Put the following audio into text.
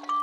you